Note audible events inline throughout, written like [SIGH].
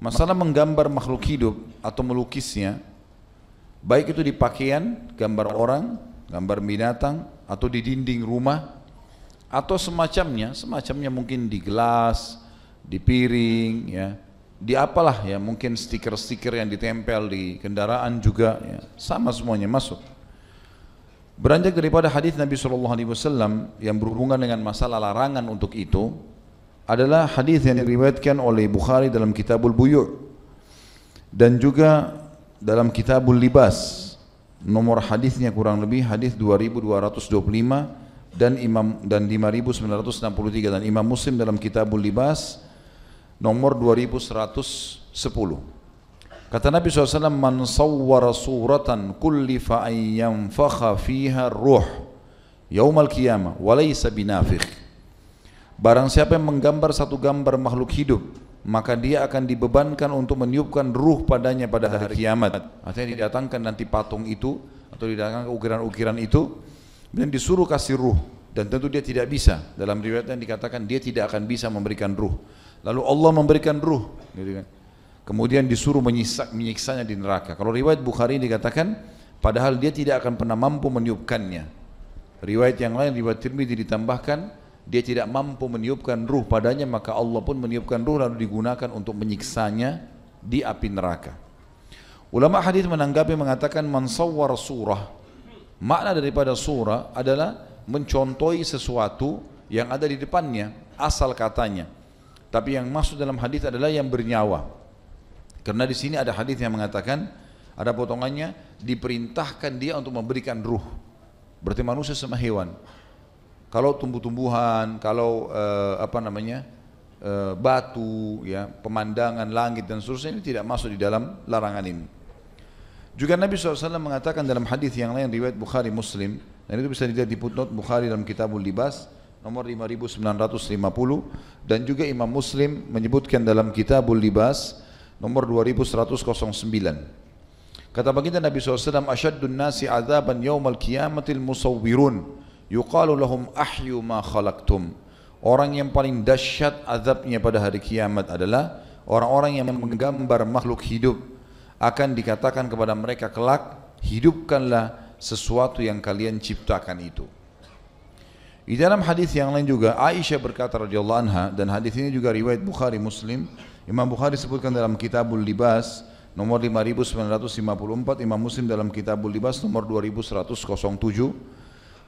Masalah menggambar makhluk hidup atau melukisnya, baik itu di pakaian, gambar orang, gambar binatang, atau di dinding rumah, atau semacamnya, semacamnya mungkin di gelas, di piring, ya, di apalah ya, mungkin stiker-stiker yang ditempel di kendaraan juga, ya, sama semuanya masuk. Beranjak daripada hadis Nabi Shallallahu Alaihi Wasallam yang berhubungan dengan masalah larangan untuk itu, adalah hadis yang diriwayatkan oleh Bukhari dalam Kitabul Buyu' dan juga dalam Kitabul Libas. Nomor hadisnya kurang lebih hadis 2225 dan Imam dan 5963 dan Imam Muslim dalam Kitabul Libas nomor 2110 kata Nabi SAW man sawwara suratan kullifa an yanfakha fiha ruh yaumal qiyamah walaysa binafikh Barang siapa yang menggambar satu gambar makhluk hidup, maka dia akan dibebankan untuk meniupkan ruh padanya pada hari kiamat. Artinya didatangkan nanti patung itu atau didatangkan ukiran-ukiran itu dan disuruh kasih ruh dan tentu dia tidak bisa. Dalam riwayat yang dikatakan dia tidak akan bisa memberikan ruh. Lalu Allah memberikan ruh, gitu kan. Kemudian disuruh menyiksa, menyiksanya di neraka. Kalau riwayat Bukhari dikatakan padahal dia tidak akan pernah mampu meniupkannya. Riwayat yang lain riwayat Tirmidzi ditambahkan dia tidak mampu meniupkan ruh padanya maka Allah pun meniupkan ruh lalu digunakan untuk menyiksanya di api neraka. Ulama hadis menanggapi mengatakan mansawwar surah. Makna daripada surah adalah mencontohi sesuatu yang ada di depannya, asal katanya. Tapi yang masuk dalam hadis adalah yang bernyawa. Karena di sini ada hadis yang mengatakan ada potongannya diperintahkan dia untuk memberikan ruh. Berarti manusia sama hewan. Kalau tumbuh-tumbuhan, kalau uh, apa namanya uh, batu, ya pemandangan langit dan seterusnya ini tidak masuk di dalam larangan ini. Juga Nabi SAW mengatakan dalam hadis yang lain riwayat Bukhari Muslim dan itu bisa dilihat di footnote Bukhari dalam Kitabul Libas nomor 5950 dan juga Imam Muslim menyebutkan dalam Kitabul Libas nomor 2109. Kata baginda Nabi SAW, Asyadun nasi azaban yawmal qiyamatil musawwirun yuqalu lahum ahyu ma khalaqtum orang yang paling dahsyat azabnya pada hari kiamat adalah orang-orang yang menggambar makhluk hidup. Akan dikatakan kepada mereka kelak hidupkanlah sesuatu yang kalian ciptakan itu. Di dalam hadis yang lain juga Aisyah berkata radhiyallahu anha dan hadis ini juga riwayat Bukhari Muslim Imam Bukhari sebutkan dalam Kitabul Libas nomor 5954 Imam Muslim dalam Kitabul Libas nomor 2107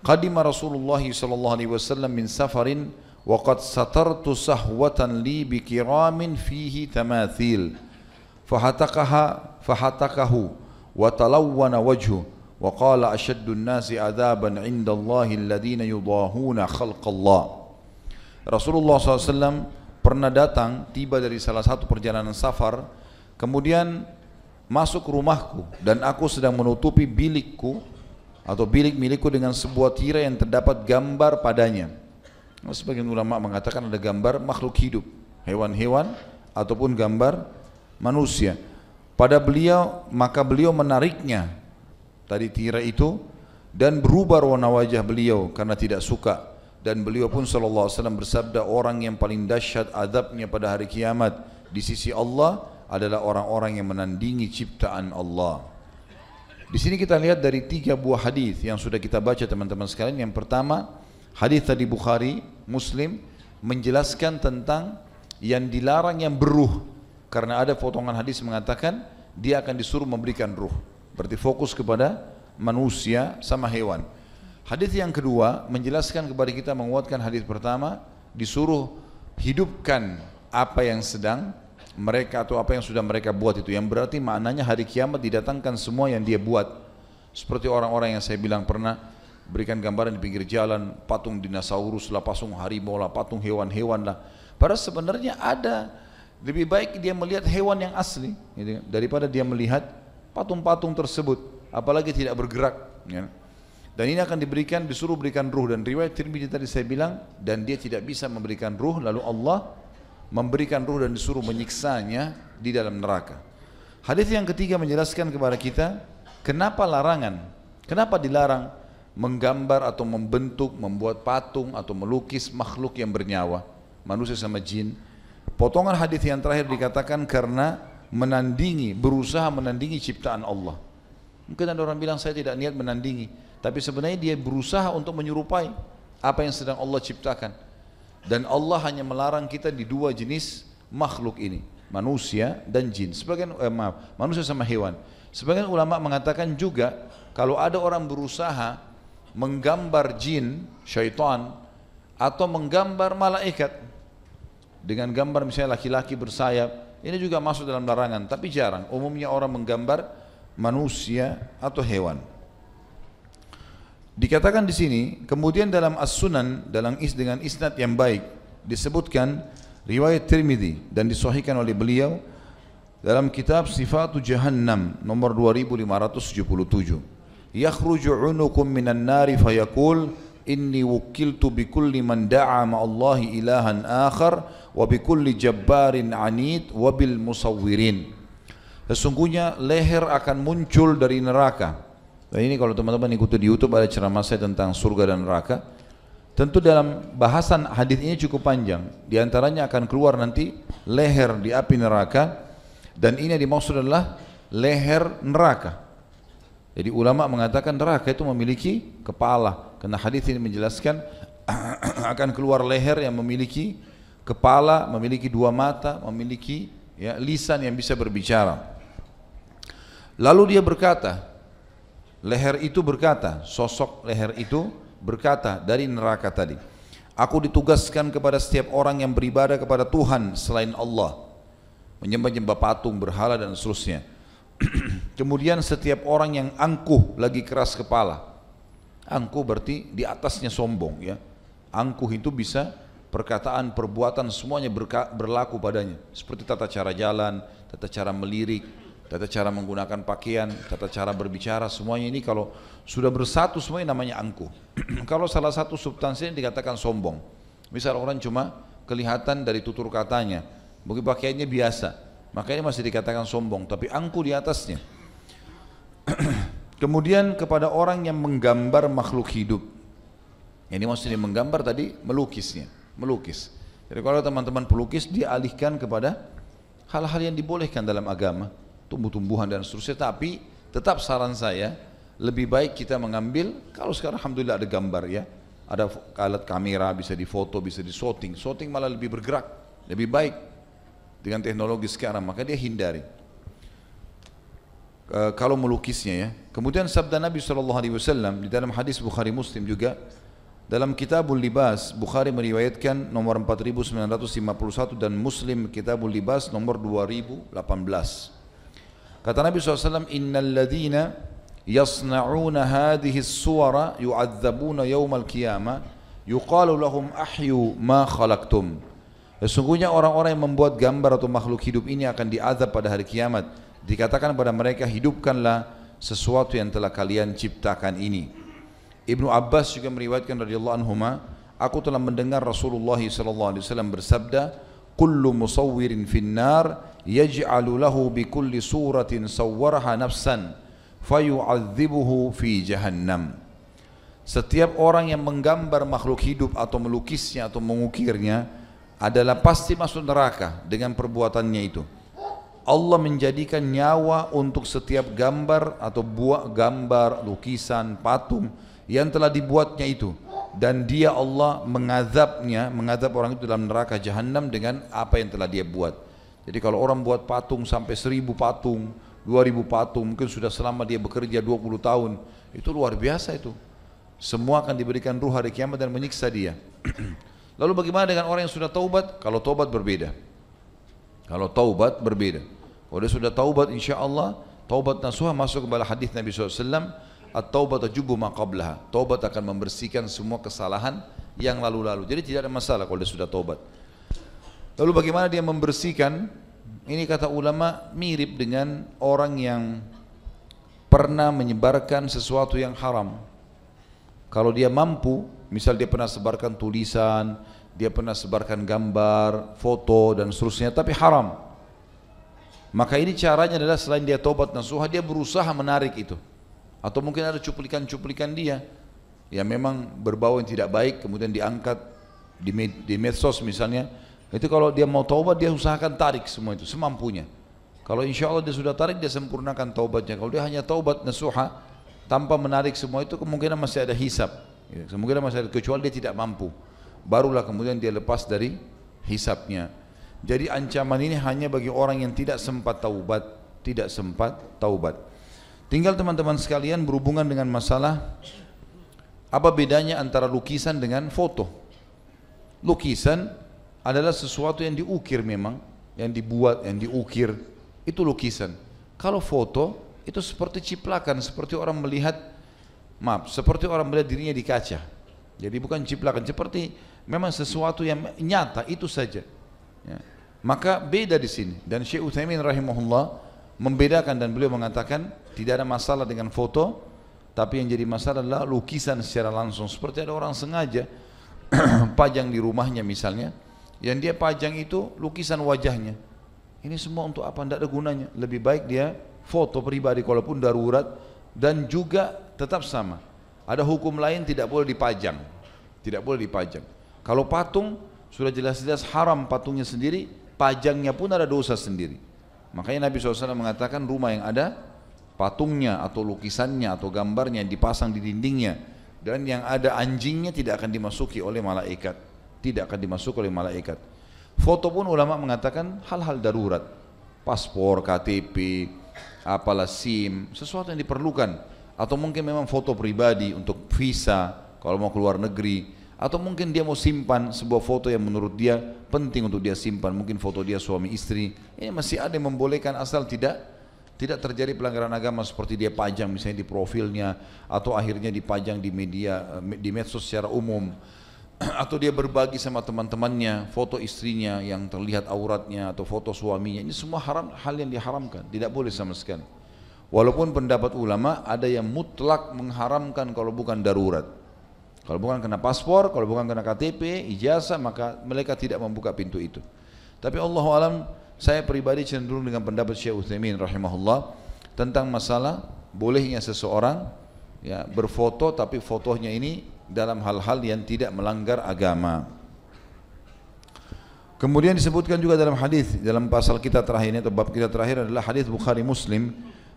قدم رسول الله صلى الله عليه وسلم من سفر وقد سترت سهوة لي بكرام فيه تماثيل فحتقها فحتقه وتلون وجهه وقال أشد الناس عذابا عند الله الذين يضاهون خلق الله Rasulullah SAW pernah datang tiba dari salah satu perjalanan safar kemudian masuk rumahku dan aku sedang menutupi bilikku atau bilik milikku dengan sebuah tirai yang terdapat gambar padanya. Sebagian ulama mengatakan ada gambar makhluk hidup, hewan-hewan ataupun gambar manusia. Pada beliau maka beliau menariknya tadi tirai itu dan berubah warna wajah beliau karena tidak suka dan beliau pun sallallahu alaihi wasallam bersabda orang yang paling dahsyat adabnya pada hari kiamat di sisi Allah adalah orang-orang yang menandingi ciptaan Allah. Di sini kita lihat dari tiga buah hadis yang sudah kita baca teman-teman sekalian. Yang pertama, hadis tadi Bukhari, Muslim menjelaskan tentang yang dilarang yang beruh karena ada potongan hadis mengatakan dia akan disuruh memberikan ruh. Berarti fokus kepada manusia sama hewan. Hadis yang kedua menjelaskan kepada kita menguatkan hadis pertama disuruh hidupkan apa yang sedang mereka atau apa yang sudah mereka buat itu. Yang berarti maknanya hari kiamat didatangkan semua yang dia buat. Seperti orang-orang yang saya bilang pernah berikan gambaran di pinggir jalan patung dinosaurus lah patung harimau lah patung hewan-hewan lah. Padahal sebenarnya ada. Lebih baik dia melihat hewan yang asli gitu, kan, daripada dia melihat patung-patung tersebut. Apalagi tidak bergerak ya. Dan ini akan diberikan disuruh berikan ruh dan riwayat Tirmidzi tadi saya bilang dan dia tidak bisa memberikan ruh lalu Allah memberikan ruh dan disuruh menyiksanya di dalam neraka. Hadis yang ketiga menjelaskan kepada kita kenapa larangan. Kenapa dilarang menggambar atau membentuk, membuat patung atau melukis makhluk yang bernyawa, manusia sama jin? Potongan hadis yang terakhir dikatakan karena menandingi, berusaha menandingi ciptaan Allah. Mungkin ada orang bilang saya tidak niat menandingi, tapi sebenarnya dia berusaha untuk menyerupai apa yang sedang Allah ciptakan. Dan Allah hanya melarang kita di dua jenis makhluk ini, manusia dan jin. Sebagian eh, maaf, manusia sama hewan. Sebagian ulama mengatakan juga kalau ada orang berusaha menggambar jin, syaitan atau menggambar malaikat dengan gambar misalnya laki-laki bersayap, ini juga masuk dalam larangan, tapi jarang. Umumnya orang menggambar manusia atau hewan. Dikatakan di sini, kemudian dalam As-Sunan dalam is dengan isnad yang baik disebutkan riwayat Tirmidzi dan disahihkan oleh beliau dalam kitab Sifatu Jahannam nomor 2577 yakhruju unukum minan nari fayaqul inni wukiltu bikulli man da'a ma'allahi ilahan akhar wa bikulli jabbarin anid wa bil musawwirin sesungguhnya leher akan muncul dari neraka dan ini kalau teman-teman ikuti di YouTube ada ceramah saya tentang surga dan neraka tentu dalam bahasan hadis ini cukup panjang di antaranya akan keluar nanti leher di api neraka dan ini yang dimaksud adalah leher neraka. Jadi ulama mengatakan neraka itu memiliki kepala. Karena hadis ini menjelaskan [CLEARS THROAT] akan keluar leher yang memiliki kepala, memiliki dua mata, memiliki ya, lisan yang bisa berbicara. Lalu dia berkata, leher itu berkata, sosok leher itu berkata dari neraka tadi. Aku ditugaskan kepada setiap orang yang beribadah kepada Tuhan selain Allah menyembah-nyembah patung, berhala dan seterusnya. [CLEARS THROAT] Kemudian setiap orang yang angkuh lagi keras kepala. Angkuh berarti di atasnya sombong ya. Angkuh itu bisa perkataan, perbuatan semuanya berlaku padanya. Seperti tata cara jalan, tata cara melirik, tata cara menggunakan pakaian, tata cara berbicara, semuanya ini kalau sudah bersatu semuanya namanya angkuh. [CLEARS THROAT] kalau salah satu substansinya dikatakan sombong. Misal orang cuma kelihatan dari tutur katanya, Mungkin pakaiannya biasa, makanya masih dikatakan sombong, tapi angku di atasnya. [CLEARS THROAT] Kemudian kepada orang yang menggambar makhluk hidup. Ini maksudnya menggambar tadi melukisnya, melukis. Jadi kalau teman-teman pelukis dialihkan kepada hal-hal yang dibolehkan dalam agama, tumbuh-tumbuhan dan seterusnya. Tapi tetap saran saya lebih baik kita mengambil kalau sekarang alhamdulillah ada gambar ya, ada alat kamera bisa difoto, bisa disorting. Sorting malah lebih bergerak, lebih baik dengan teknologi sekarang maka dia hindari e, kalau melukisnya ya kemudian sabda Nabi SAW di dalam hadis Bukhari Muslim juga dalam kitabul libas Bukhari meriwayatkan nomor 4951 dan Muslim kitabul libas nomor 2018 kata Nabi SAW innal ladhina yasna'una hadhihi suwara yu'adzabuna yawmal qiyamah yuqalu lahum ahyu ma khalaqtum Sesungguhnya orang-orang yang membuat gambar atau makhluk hidup ini akan diazab pada hari kiamat. Dikatakan pada mereka, hidupkanlah sesuatu yang telah kalian ciptakan ini. Ibnu Abbas juga meriwayatkan radhiyallahu anhu, aku telah mendengar Rasulullah sallallahu alaihi wasallam bersabda, "Kullu musawwirin finnar yaj'alu lahu bi kulli suratin sawwaraha nafsan fayu'adzibuhu fi jahannam." Setiap orang yang menggambar makhluk hidup atau melukisnya atau mengukirnya, adalah pasti masuk neraka dengan perbuatannya itu. Allah menjadikan nyawa untuk setiap gambar atau buah gambar, lukisan, patung yang telah dibuatnya itu dan dia Allah mengazabnya, mengazab orang itu dalam neraka jahanam dengan apa yang telah dia buat. Jadi kalau orang buat patung sampai seribu patung, dua ribu patung, mungkin sudah selama dia bekerja 20 tahun, itu luar biasa itu. Semua akan diberikan ruh hari kiamat dan menyiksa dia. [CLEARS THROAT] Lalu bagaimana dengan orang yang sudah taubat? Kalau taubat berbeda. Kalau taubat berbeda. Kalau dia sudah taubat insya Allah, taubat nasuha masuk kepada hadis Nabi SAW, at-taubat tajubu maqablaha. Taubat akan membersihkan semua kesalahan yang lalu-lalu. Jadi tidak ada masalah kalau dia sudah taubat. Lalu bagaimana dia membersihkan? Ini kata ulama mirip dengan orang yang pernah menyebarkan sesuatu yang haram. Kalau dia mampu, misal dia pernah sebarkan tulisan, dia pernah sebarkan gambar, foto dan seterusnya, tapi haram. Maka ini caranya adalah selain dia tobat nasuha, dia berusaha menarik itu. Atau mungkin ada cuplikan-cuplikan dia yang memang berbau yang tidak baik kemudian diangkat di, med di medsos misalnya. Itu kalau dia mau taubat dia usahakan tarik semua itu semampunya. Kalau insya Allah dia sudah tarik dia sempurnakan taubatnya. Kalau dia hanya taubat nasuha tanpa menarik semua itu kemungkinan masih ada hisap ya, kemungkinan masih ada kecuali dia tidak mampu. Barulah kemudian dia lepas dari hisapnya jadi ancaman ini hanya bagi orang yang tidak sempat taubat tidak sempat taubat tinggal teman-teman sekalian berhubungan dengan masalah apa bedanya antara lukisan dengan foto? Lukisan adalah sesuatu yang diukir memang, yang dibuat, yang diukir, itu lukisan. Kalau foto itu seperti ciplakan, seperti orang melihat, maaf, seperti orang melihat dirinya di kaca. Jadi bukan ciplakan, seperti memang sesuatu yang nyata itu saja. Ya. Maka beda di sini. Dan Syekh Utsaimin rahimahullah membedakan dan beliau mengatakan tidak ada masalah dengan foto tapi yang jadi masalah adalah lukisan secara langsung. Seperti ada orang sengaja [CLEARS THROAT] pajang di rumahnya misalnya, yang dia pajang itu lukisan wajahnya. Ini semua untuk apa? Tidak ada gunanya. Lebih baik dia foto pribadi kalaupun darurat dan juga tetap sama. Ada hukum lain tidak boleh dipajang. Tidak boleh dipajang. Kalau patung sudah jelas-jelas haram patungnya sendiri, pajangnya pun ada dosa sendiri. Makanya Nabi SAW mengatakan rumah yang ada patungnya atau lukisannya atau gambarnya yang dipasang di dindingnya dan yang ada anjingnya tidak akan dimasuki oleh malaikat. Tidak akan dimasuki oleh malaikat. Foto pun ulama mengatakan hal-hal darurat. Paspor, KTP apalah SIM sesuatu yang diperlukan. Atau mungkin memang foto pribadi untuk visa kalau mau keluar negeri atau mungkin dia mau simpan sebuah foto yang menurut dia penting untuk dia simpan. Mungkin foto dia suami istri. Ini masih ada yang membolehkan asal tidak tidak terjadi pelanggaran agama seperti dia pajang misalnya di profilnya atau akhirnya dipajang di media di medsos secara umum. [CLEARS THROAT] Atau dia berbagi sama teman-temannya foto istrinya yang terlihat auratnya atau foto suaminya. Ini semua haram hal yang diharamkan. Tidak boleh sama sekali. Walaupun pendapat ulama ada yang mutlak mengharamkan kalau bukan darurat kalau bukan kena paspor kalau bukan kena KTP ijazah maka mereka tidak membuka pintu itu tapi Allah alam saya pribadi cenderung dengan pendapat Syekh Utsaimin rahimahullah tentang masalah bolehnya seseorang ya berfoto tapi fotonya ini dalam hal-hal yang tidak melanggar agama. Kemudian disebutkan juga dalam hadis dalam pasal kita terakhir ini atau bab kita terakhir adalah hadis Bukhari Muslim.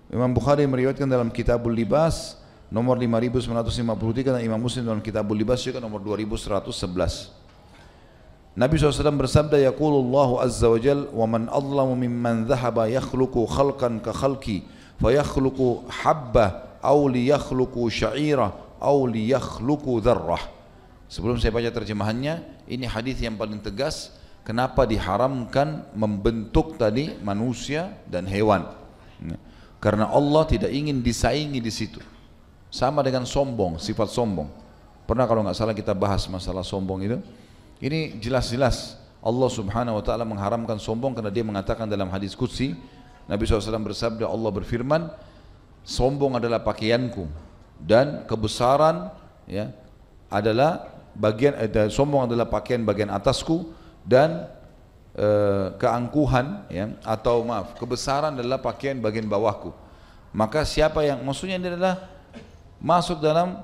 Imam Bukhari meriwayatkan dalam Kitabul Libas nomor 5953 dan Imam Muslim dalam Kitabul Libas juga nomor 2111. Nabi SAW bersabda Yaqulullahu Azza wa Jal Wa man azlamu mimman dhahaba yakhluku khalqan ka khalqi Fayakhluku habba Au liyakhluku sya'ira Au liyakhluku dharrah. Sebelum saya baca terjemahannya Ini hadis yang paling tegas Kenapa diharamkan membentuk tadi manusia dan hewan. Karena Allah tidak ingin disaingi di situ Sama dengan sombong, sifat sombong. Pernah kalau nggak salah kita bahas masalah sombong itu? Ini jelas-jelas Allah subhanahu wa ta'ala mengharamkan sombong karena dia mengatakan dalam hadis Qudsi Nabi SAW bersabda Allah berfirman sombong adalah pakaianku dan kebesaran ya adalah bagian eh, sombong adalah pakaian bagian atasku dan eh, keangkuhan ya atau maaf kebesaran adalah pakaian bagian bawahku. Maka siapa yang maksudnya ini adalah masuk dalam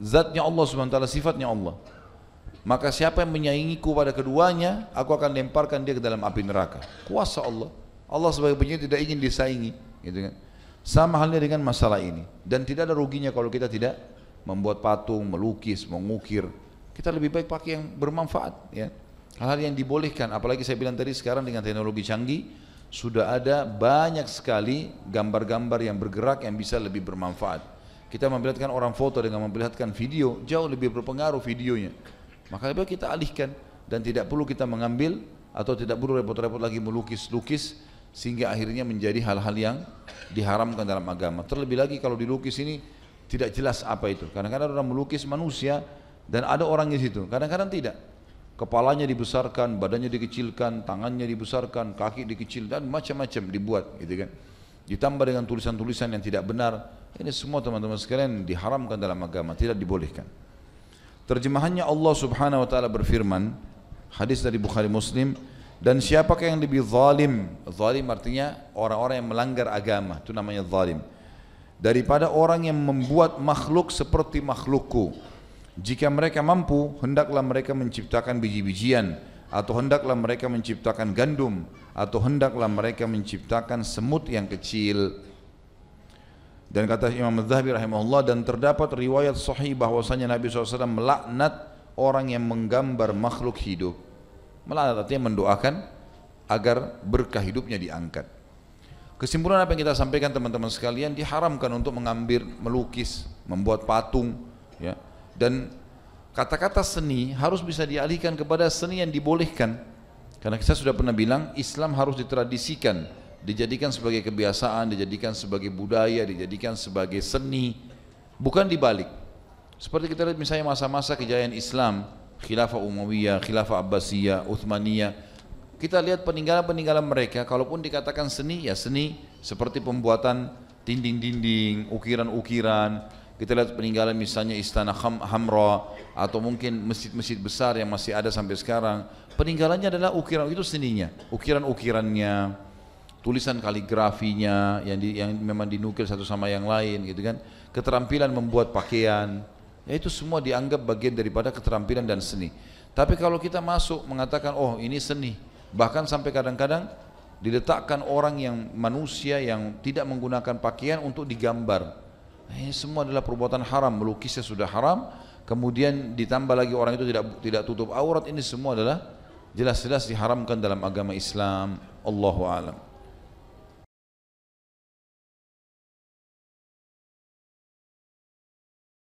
zatnya Allah ta'ala sifatnya Allah. Maka siapa yang menyaingiku pada keduanya aku akan lemparkan dia ke dalam api neraka. Kuasa Allah. Allah sebagai penyayang tidak ingin disaingi gitu kan? Sama halnya dengan masalah ini. Dan tidak ada ruginya kalau kita tidak membuat patung melukis mengukir. Kita lebih baik pakai yang bermanfaat ya. Hal-hal yang dibolehkan. Apalagi saya bilang tadi sekarang dengan teknologi canggih sudah ada banyak sekali gambar-gambar yang bergerak yang bisa lebih bermanfaat kita memperlihatkan orang foto dengan memperlihatkan video jauh lebih berpengaruh videonya maka lebih kita alihkan dan tidak perlu kita mengambil atau tidak perlu repot-repot lagi melukis-lukis sehingga akhirnya menjadi hal-hal yang diharamkan dalam agama. Terlebih lagi kalau dilukis ini tidak jelas apa itu. Kadang-kadang orang melukis manusia dan ada orang di situ. Kadang-kadang tidak. Kepalanya dibesarkan, badannya dikecilkan, tangannya dibesarkan, kaki dikecil dan macam-macam dibuat, gitu kan. Ditambah dengan tulisan-tulisan yang tidak benar. Ini semua teman-teman sekalian diharamkan dalam agama, tidak dibolehkan. Terjemahannya Allah Subhanahu wa taala berfirman, hadis dari Bukhari Muslim, dan siapakah yang lebih zalim? Zalim artinya orang-orang yang melanggar agama, itu namanya zalim. daripada orang yang membuat makhluk seperti makhlukku. Jika mereka mampu, hendaklah mereka menciptakan biji-bijian atau hendaklah mereka menciptakan gandum atau hendaklah mereka menciptakan semut yang kecil. Dan kata Imam Az-Zahabi rahimahullah dan terdapat riwayat sahih bahwasanya Nabi SAW melaknat orang yang menggambar makhluk hidup. Melaknat artinya mendoakan agar berkah hidupnya diangkat. Kesimpulan apa yang kita sampaikan teman-teman sekalian diharamkan untuk mengambil, melukis, membuat patung, ya. Dan kata-kata seni harus bisa dialihkan kepada seni yang dibolehkan. Karena kita sudah pernah bilang Islam harus ditradisikan, dijadikan sebagai kebiasaan, dijadikan sebagai budaya, dijadikan sebagai seni, bukan dibalik. Seperti kita lihat misalnya masa-masa kejayaan Islam, Khilafah Umayyah, Khilafah Abbasiyah, Uthmaniyah, kita lihat peninggalan-peninggalan mereka, kalaupun dikatakan seni, ya seni seperti pembuatan dinding-dinding, ukiran-ukiran. Kita lihat peninggalan misalnya Istana Hamra atau mungkin masjid-masjid besar yang masih ada sampai sekarang. Peninggalannya adalah ukiran itu seninya, ukiran-ukirannya, tulisan kaligrafinya yang di, yang memang dinukil satu sama yang lain gitu kan. Keterampilan membuat pakaian, Ya itu semua dianggap bagian daripada keterampilan dan seni. Tapi kalau kita masuk mengatakan oh ini seni, bahkan sampai kadang-kadang diletakkan orang yang manusia yang tidak menggunakan pakaian untuk digambar. Ini semua adalah perbuatan haram, melukisnya sudah haram, kemudian ditambah lagi orang itu tidak tidak tutup aurat, ini semua adalah jelas-jelas diharamkan dalam agama Islam. Allahu a'lam.